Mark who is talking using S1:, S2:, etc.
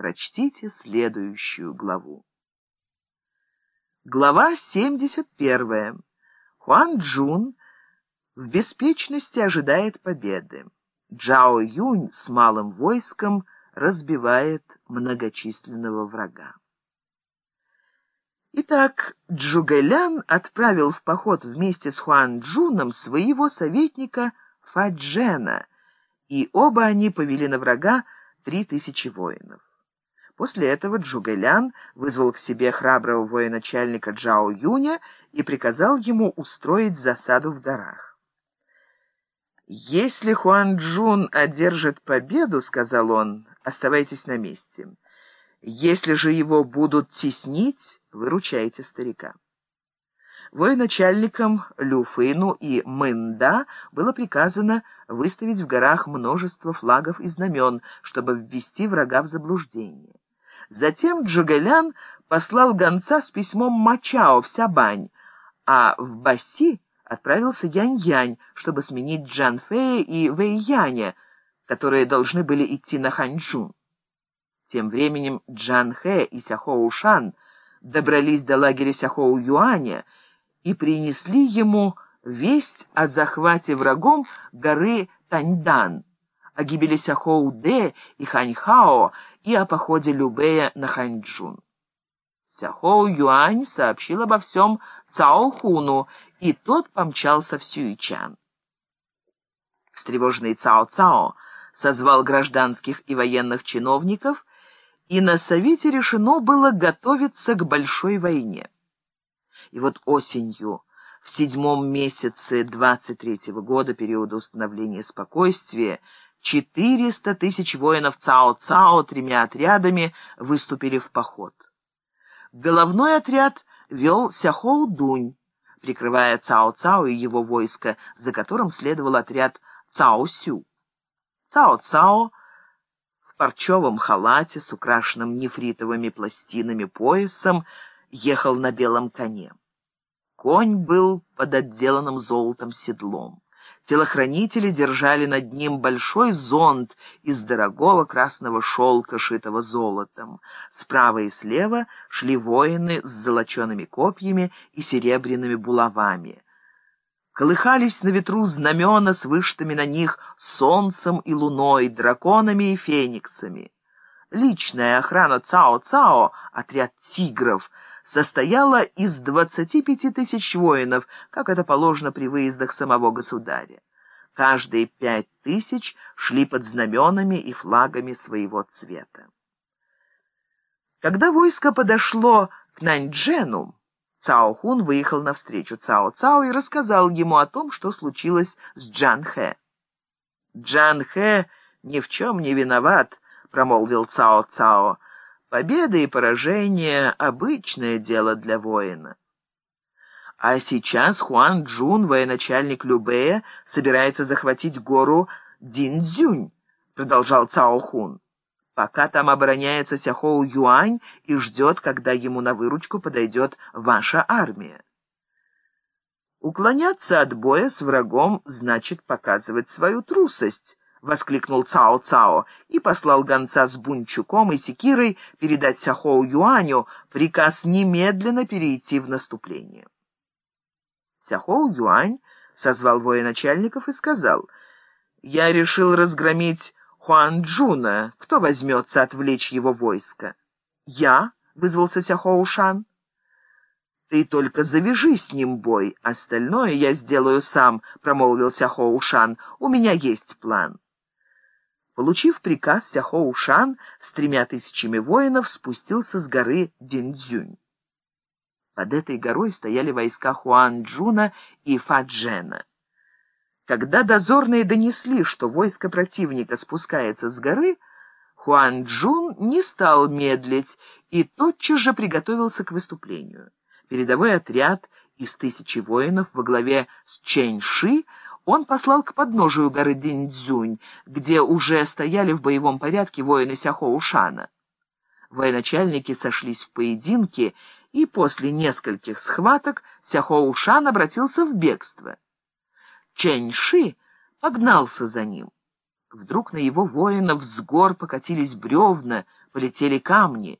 S1: Прочтите следующую главу. Глава 71. Хуан Джун в беспечности ожидает победы. Джао Юнь с малым войском разбивает многочисленного врага. Итак, Джугэлян отправил в поход вместе с Хуан Джуном своего советника Фаджена, и оба они повели на врага три тысячи воинов. После этого Джугэлян вызвал к себе храброго военачальника Джао Юня и приказал ему устроить засаду в горах. «Если Хуан Джун одержит победу, — сказал он, — оставайтесь на месте. Если же его будут теснить, выручайте старика». Военачальникам Люфыну и Мында было приказано выставить в горах множество флагов и знамен, чтобы ввести врага в заблуждение. Затем Джугэлян послал гонца с письмом Мачао в Сябань, а в Баси отправился Янь-Янь, чтобы сменить Джанфея и Вэйяня, которые должны были идти на Ханчжун. Тем временем Джанхэ и Сяхоу-Шан добрались до лагеря Сяхоу-Юаня и принесли ему весть о захвате врагом горы Таньдан, о гибели Сяхоу-Дэ и Ханьхао и о походе Любея на Ханьчжун. Сяхоу Юань сообщил обо всем Цао Хуну, и тот помчался в Сюичан. Встревоженный Цао Цао созвал гражданских и военных чиновников, и на совете решено было готовиться к большой войне. И вот осенью, в седьмом месяце 23-го года, периода установления спокойствия, Четыреста тысяч воинов Цао-Цао тремя отрядами выступили в поход. Головной отряд вел Сяхоу-Дунь, прикрывая Цао-Цао и его войско, за которым следовал отряд Цао-Сю. Цао-Цао в парчевом халате с украшенным нефритовыми пластинами поясом ехал на белом коне. Конь был под отделанным золотом седлом. Телохранители держали над ним большой зонт из дорогого красного шелка, шитого золотом. Справа и слева шли воины с золочеными копьями и серебряными булавами. Колыхались на ветру знамена с вышитыми на них солнцем и луной, драконами и фениксами. Личная охрана Цао-Цао, отряд тигров — состояла из 25 тысяч воинов, как это положено при выездах самого государя. Каждые пять тысяч шли под знаменами и флагами своего цвета. Когда войско подошло к Наньчжену, Цао Хун выехал навстречу Цао Цао и рассказал ему о том, что случилось с Джан Хэ. «Джан Хэ ни в чем не виноват», — промолвил Цао Цао. Победа и поражение — обычное дело для воина. А сейчас Хуан Джун, военачальник Любея, собирается захватить гору Диндзюнь, продолжал Цао Хун. Пока там обороняется Сяхоу Юань и ждет, когда ему на выручку подойдет ваша армия. Уклоняться от боя с врагом значит показывать свою трусость, — воскликнул Цао-Цао и послал гонца с Бунчуком и Секирой передать Сяхоу Юаню приказ немедленно перейти в наступление. Сяхоу Юань созвал военачальников и сказал, «Я решил разгромить Хуан Джуна. Кто возьмется отвлечь его войско?» «Я?» — вызвался Сяхоу Шан. «Ты только завяжи с ним бой, остальное я сделаю сам», — промолвил Сяхоу Шан. «У меня есть план». Получив приказ, Сяхоу Шан с тремя тысячами воинов спустился с горы Диндзюнь. Под этой горой стояли войска Хуан Джуна и Фаджена. Когда дозорные донесли, что войско противника спускается с горы, Хуан Джун не стал медлить и тотчас же приготовился к выступлению. Передовой отряд из тысячи воинов во главе с Чэнь Ши – он послал к подножию горы Диндзюнь, где уже стояли в боевом порядке воины Сяхоушана. Военачальники сошлись в поединке, и после нескольких схваток Сяхоушан обратился в бегство. Чэньши погнался за ним. Вдруг на его воинов с гор покатились бревна, полетели камни.